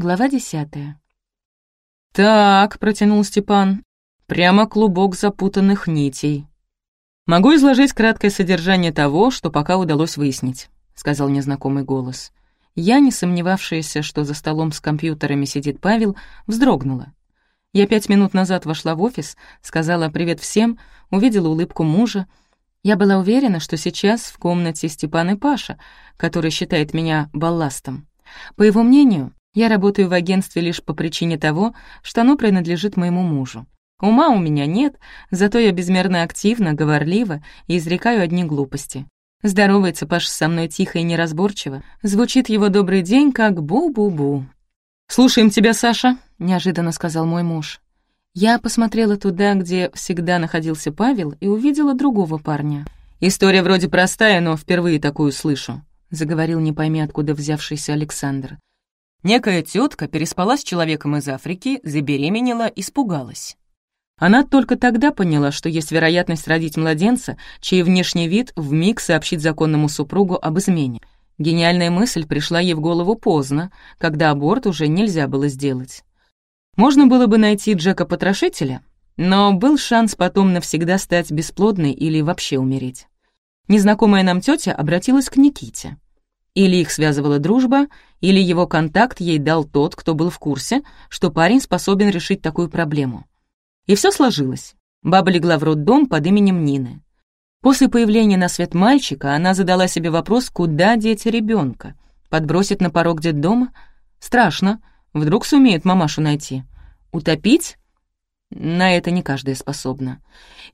Глава десятая. «Так», — протянул Степан, — «прямо клубок запутанных нитей». «Могу изложить краткое содержание того, что пока удалось выяснить», — сказал незнакомый голос. Я, не сомневавшаяся, что за столом с компьютерами сидит Павел, вздрогнула. Я пять минут назад вошла в офис, сказала «привет всем», увидела улыбку мужа. Я была уверена, что сейчас в комнате Степан и Паша, который считает меня балластом. По его мнению, я работаю в агентстве лишь по причине того, что оно принадлежит моему мужу. Ума у меня нет, зато я безмерно активна, говорлива и изрекаю одни глупости. Здоровается Паша со мной тихо и неразборчиво. Звучит его добрый день как бу-бу-бу. «Слушаем тебя, Саша», — неожиданно сказал мой муж. Я посмотрела туда, где всегда находился Павел, и увидела другого парня. «История вроде простая, но впервые такую слышу», — заговорил не пойми откуда взявшийся Александр. Некая тетка переспала с человеком из Африки, забеременела, испугалась. Она только тогда поняла, что есть вероятность родить младенца, чей внешний вид вмиг сообщит законному супругу об измене. Гениальная мысль пришла ей в голову поздно, когда аборт уже нельзя было сделать. Можно было бы найти Джека-потрошителя, но был шанс потом навсегда стать бесплодной или вообще умереть. Незнакомая нам тетя обратилась к Никите. Или их связывала дружба, или его контакт ей дал тот, кто был в курсе, что парень способен решить такую проблему. И все сложилось. Баба легла в роддом под именем Нины. После появления на свет мальчика она задала себе вопрос, куда деть ребенка. Подбросить на порог детдома? Страшно. Вдруг сумеет мамашу найти. Утопить? На это не каждая способна.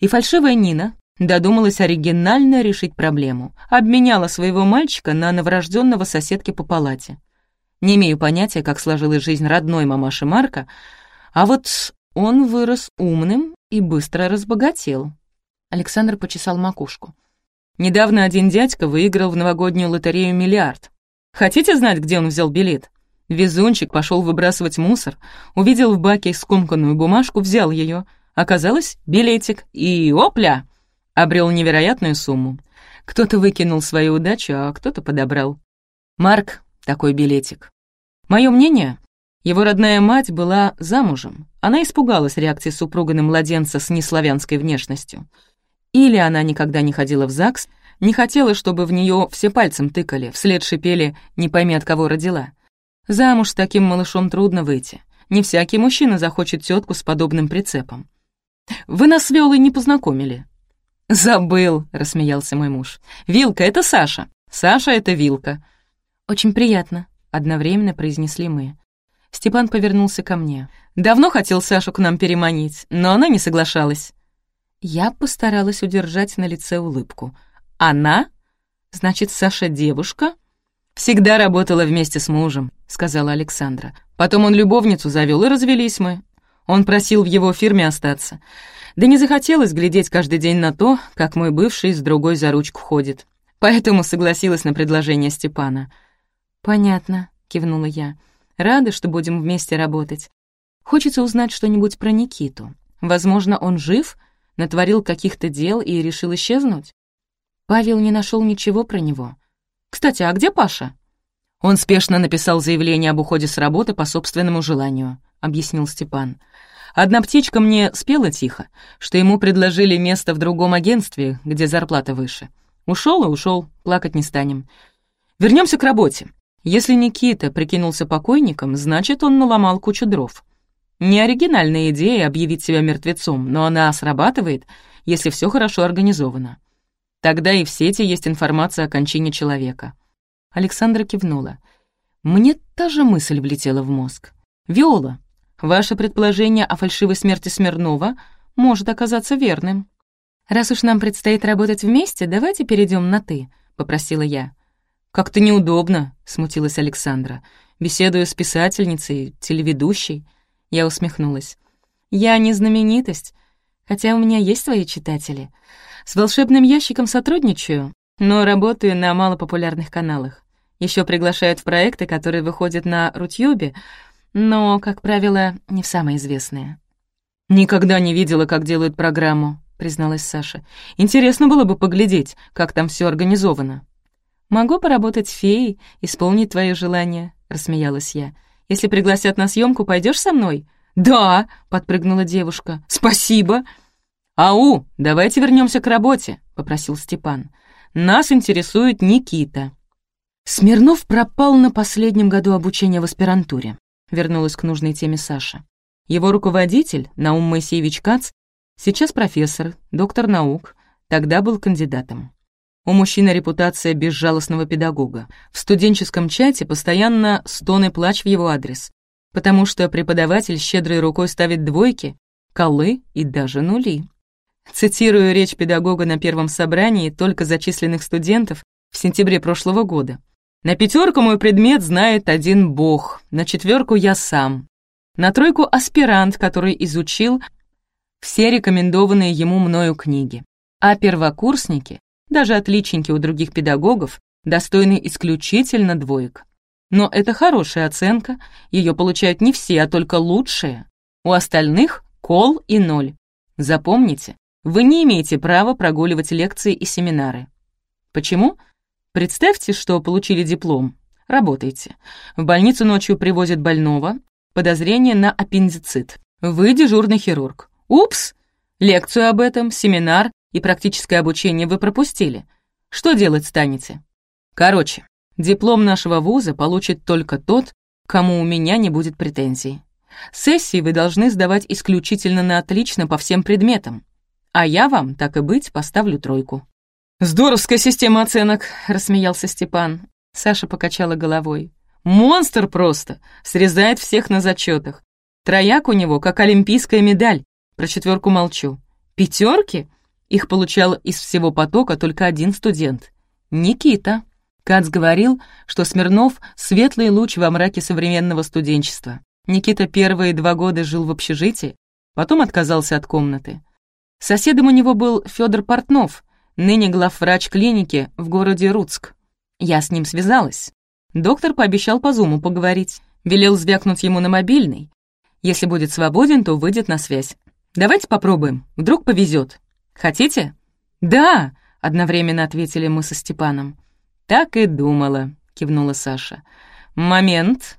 И фальшивая Нина додумалась оригинально решить проблему. Обменяла своего мальчика на новорожденного соседки по палате. Не имею понятия, как сложилась жизнь родной мамаши Марка, а вот он вырос умным и быстро разбогател. Александр почесал макушку. Недавно один дядька выиграл в новогоднюю лотерею миллиард. Хотите знать, где он взял билет? Везунчик пошел выбрасывать мусор, увидел в баке скомканную бумажку, взял ее. Оказалось, билетик, и опля! Обрел невероятную сумму. Кто-то выкинул свою удачу, а кто-то подобрал. Марк — такой билетик. Мое мнение, его родная мать была замужем. Она испугалась реакции супруга на младенца с неславянской внешностью. Или она никогда не ходила в ЗАГС, не хотела, чтобы в нее все пальцем тыкали, вслед шипели «не пойми, от кого родила». Замуж с таким малышом трудно выйти. Не всякий мужчина захочет тетку с подобным прицепом. «Вы нас с Виолой не познакомили». «Забыл», — рассмеялся мой муж. «Вилка — это Саша. Саша — это Вилка». «Очень приятно», — одновременно произнесли мы. Степан повернулся ко мне. «Давно хотел Сашу к нам переманить, но она не соглашалась». Я постаралась удержать на лице улыбку. «Она? Значит, Саша девушка?» «Всегда работала вместе с мужем», — сказала Александра. «Потом он любовницу завел и развелись мы. Он просил в его фирме остаться. Да не захотелось глядеть каждый день на то, как мой бывший с другой за ручку ходит. Поэтому согласилась на предложение Степана». «Понятно», — кивнула я. Рада, что будем вместе работать. Хочется узнать что-нибудь про Никиту. Возможно, он жив, натворил каких-то дел и решил исчезнуть? Павел не нашел ничего про него. Кстати, а где Паша? Он спешно написал заявление об уходе с работы по собственному желанию, объяснил Степан. Одна птичка мне спела тихо, что ему предложили место в другом агентстве, где зарплата выше. Ушел и ушел, плакать не станем. Вернемся к работе. Если Никита прикинулся покойником, значит, он наломал кучу дров. Не оригинальная идея объявить себя мертвецом, но она срабатывает, если все хорошо организовано. Тогда и в сети есть информация о кончине человека. Александра кивнула. Мне та же мысль влетела в мозг. «Виола, ваше предположение о фальшивой смерти Смирнова может оказаться верным. Раз уж нам предстоит работать вместе, давайте перейдем на «ты», — попросила я. «Как-то неудобно», — смутилась Александра. «Беседую с писательницей, телеведущей». Я усмехнулась. «Я не знаменитость, хотя у меня есть свои читатели. С волшебным ящиком сотрудничаю, но работаю на малопопулярных каналах. Еще приглашают в проекты, которые выходят на Рутьюбе, но, как правило, не в самые известные». «Никогда не видела, как делают программу», — призналась Саша. «Интересно было бы поглядеть, как там все организовано». «Могу поработать феей, исполнить твое желание», — рассмеялась я. Если пригласят на съемку, пойдешь со мной?» «Да», — подпрыгнула девушка. «Спасибо». «Ау, давайте вернемся к работе», — попросил Степан. «Нас интересует Никита». Смирнов пропал на последнем году обучения в аспирантуре. Вернулась к нужной теме Саша. Его руководитель, Наум Моисеевич Кац, сейчас профессор, доктор наук, тогда был кандидатом. У мужчины репутация безжалостного педагога. В студенческом чате постоянно стон и плач в его адрес, потому что преподаватель щедрой рукой ставит двойки, колы и даже нули. Цитирую речь педагога на первом собрании только зачисленных студентов в сентябре прошлого года. «На пятерку мой предмет знает один бог, на четверку я сам. На тройку аспирант, который изучил все рекомендованные ему мною книги. А первокурсники даже отличники у других педагогов достойны исключительно двоек. Но это хорошая оценка, ее получают не все, а только лучшие. У остальных кол и ноль. Запомните, вы не имеете права прогуливать лекции и семинары. Почему? Представьте, что получили диплом. Работайте. В больницу ночью привозят больного, подозрение на аппендицит. Вы дежурный хирург. Упс! Лекцию об этом, семинар и практическое обучение вы пропустили. Что делать станете? Короче, диплом нашего вуза получит только тот, кому у меня не будет претензий. Сессии вы должны сдавать исключительно на отлично по всем предметам, а я вам, так и быть, поставлю тройку». «Здоровская система оценок», — рассмеялся Степан. Саша покачала головой. «Монстр просто! Срезает всех на зачетах. Трояк у него, как олимпийская медаль. Про четверку молчу. Пятерки? Их получал из всего потока только один студент — Никита. Кац говорил, что Смирнов — светлый луч во мраке современного студенчества. Никита первые два года жил в общежитии, потом отказался от комнаты. Соседом у него был Федор Портнов, ныне главврач клиники в городе Руцк. Я с ним связалась. Доктор пообещал по зуму поговорить. Велел звякнуть ему на мобильный. Если будет свободен, то выйдет на связь. Давайте попробуем, вдруг повезет. Хотите?» «Да!» — одновременно ответили мы со Степаном. «Так и думала», — кивнула Саша. «Момент!»